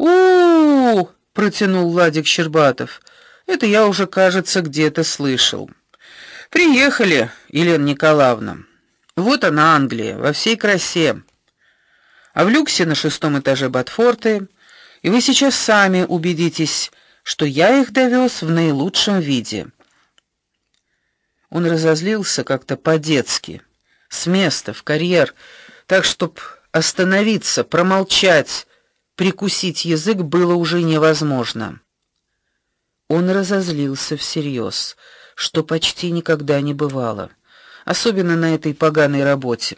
У, -у, -у протянул Владик Щербатов. Это я уже, кажется, где-то слышал. Приехали, Елена Николаевна. Вот она Англия во всей красе. А в люксе на шестом этаже Батфорты, и вы сейчас сами убедитесь, что я их довез в наилучшем виде. Он разозлился как-то по-детски, с места в карьер, так чтоб остановиться, промолчать, прикусить язык было уже невозможно. Он разозлился всерьез, что почти никогда не бывало, особенно на этой поганой работе.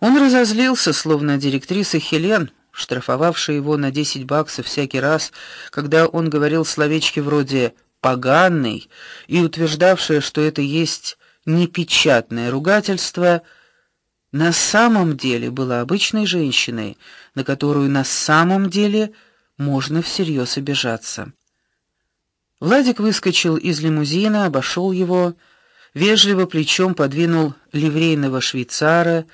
Он разозлился, словно директриса Хелен, штрафовавшая его на 10 баксов всякий раз, когда он говорил словечки вроде поганый и утверждавшая, что это есть непечатное ругательство, на самом деле была обычной женщиной, на которую на самом деле можно всерьез обижаться. Владик выскочил из лимузина, обошел его, вежливо плечом подвинул ливрейного швейцара,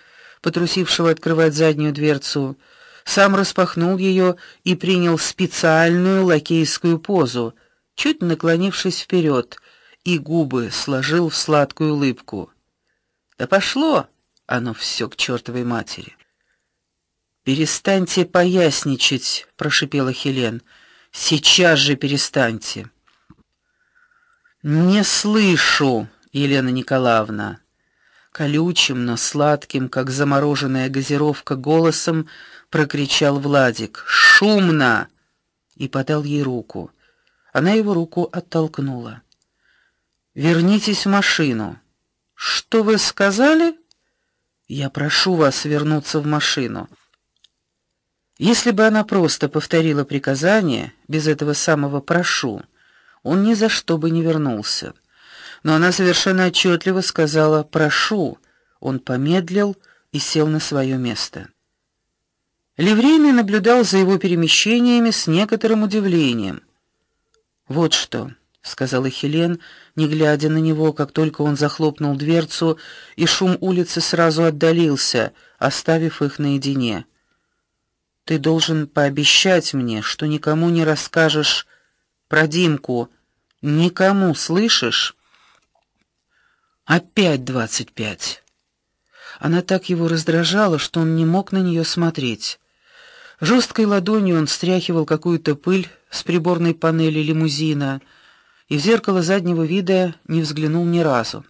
потрусившего открывать заднюю дверцу, сам распахнул ее и принял специальную лакейскую позу, чуть наклонившись вперед, и губы сложил в сладкую улыбку. Да пошло оно все к чертовой матери. Перестаньте поясничать, прошипела Хелен. Сейчас же перестаньте. Не слышу, Елена Николаевна. Колючим, но сладким, как замороженная газировка, голосом прокричал Владик: "Шумно!" и подал ей руку. Она его руку оттолкнула. Вернитесь в машину. Что вы сказали? Я прошу вас вернуться в машину. Если бы она просто повторила приказание без этого самого прошу, он ни за что бы не вернулся. Но она совершенно отчетливо сказала прошу. Он помедлил и сел на свое место. Ливрейный наблюдал за его перемещениями с некоторым удивлением. Вот что, сказала Хелен, не глядя на него, как только он захлопнул дверцу, и шум улицы сразу отдалился, оставив их наедине. Ты должен пообещать мне, что никому не расскажешь про Димку, никому, слышишь? Опять двадцать пять. Она так его раздражала, что он не мог на нее смотреть. Жесткой ладонью он стряхивал какую-то пыль с приборной панели лимузина и в зеркало заднего вида не взглянул ни разу.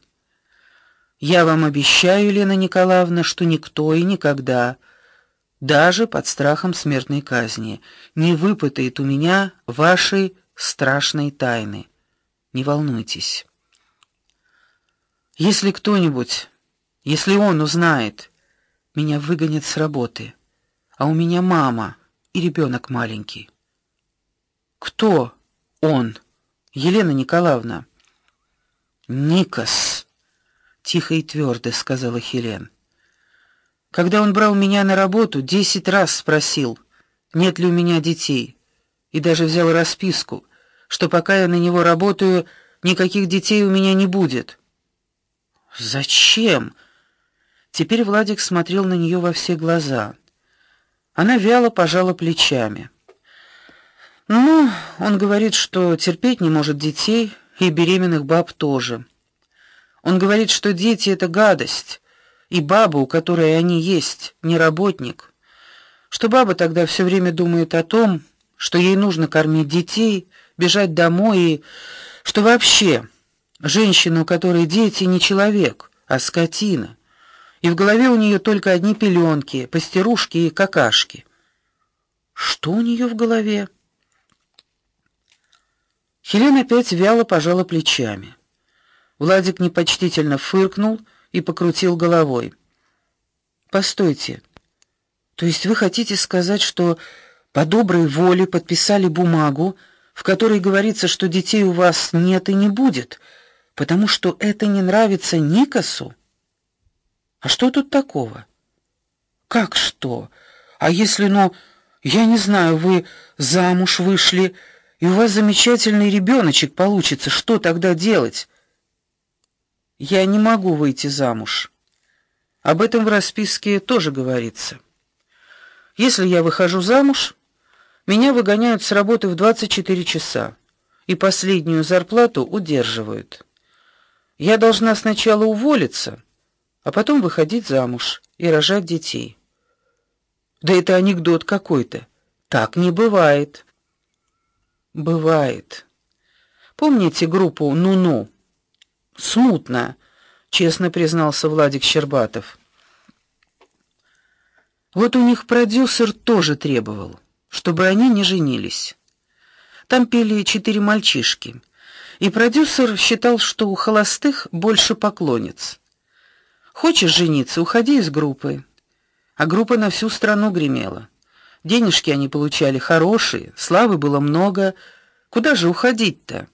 Я вам обещаю, Елена Николаевна, что никто и никогда, даже под страхом смертной казни, не выпытает у меня вашей страшной тайны. Не волнуйтесь. Если кто-нибудь, если он узнает, меня выгонят с работы а у меня мама и ребенок маленький. Кто он? Елена Николаевна. Никос, тихо и твердо сказала Хелен. Когда он брал меня на работу, десять раз спросил, нет ли у меня детей, и даже взял расписку, что пока я на него работаю, никаких детей у меня не будет. Зачем? Теперь Владик смотрел на нее во все глаза. Она вяло пожала плечами. Ну, он говорит, что терпеть не может детей и беременных баб тоже. Он говорит, что дети это гадость, и баба, у которой они есть, не работник. Что баба тогда все время думает о том, что ей нужно кормить детей, бежать домой и что вообще женщина, у которой дети не человек, а скотина и в голове у нее только одни пеленки, постирушки и какашки. Что у нее в голове? Хелена опять вяло пожала плечами. Владик непочтительно фыркнул и покрутил головой. Постойте. То есть вы хотите сказать, что по доброй воле подписали бумагу, в которой говорится, что детей у вас нет и не будет, потому что это не нравится Никосу? А что тут такого? Как что? А если, ну, я не знаю, вы замуж вышли, и у вас замечательный ребеночек получится, что тогда делать? Я не могу выйти замуж. Об этом в расписке тоже говорится. Если я выхожу замуж, Меня выгоняют с работы в 24 часа и последнюю зарплату удерживают. Я должна сначала уволиться, а потом выходить замуж и рожать детей. Да это анекдот какой-то. Так не бывает. Бывает. Помните группу Ну-ну? Смутно, честно признался Владик Щербатов. Вот у них продюсер тоже требовал, чтобы они не женились. Там пели четыре мальчишки, и продюсер считал, что у холостых больше поклонниц. Хочешь жениться, уходи из группы. А группа на всю страну гремела. Денежки они получали хорошие, славы было много. Куда же уходить-то?